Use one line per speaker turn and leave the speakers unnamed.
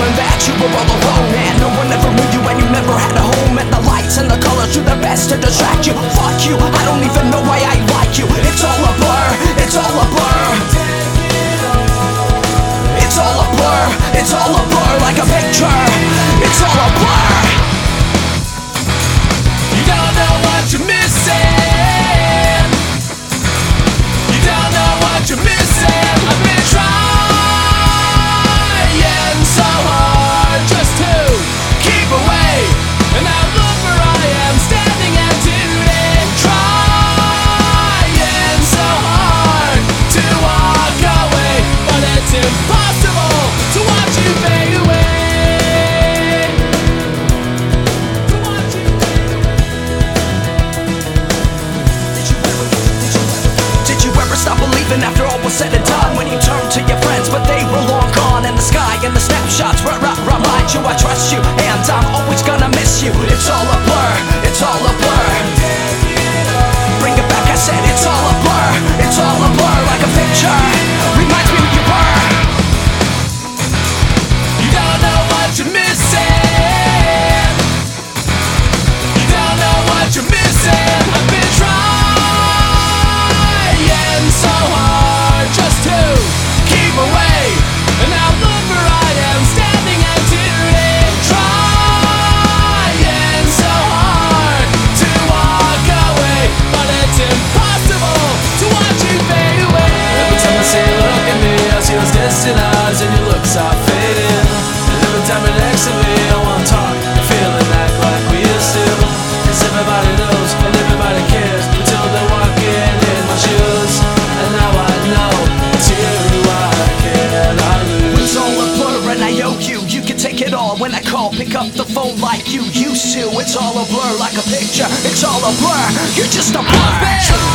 and that you were all alone. And no one ever knew
you and you never had a home. And the lights and the colors do their best to distract you. Fuck you,
I don't even know why I like you. It's all a blur, it's all a blur. It's all a blur, it's all a blur Like a picture, it's all a blur.
You don't know what you're missing. You don't know what you're missing. Believing
after all was said it all when I call. Pick up the phone like you used to. It's all a blur like a picture. It's all a blur. You're just a blur.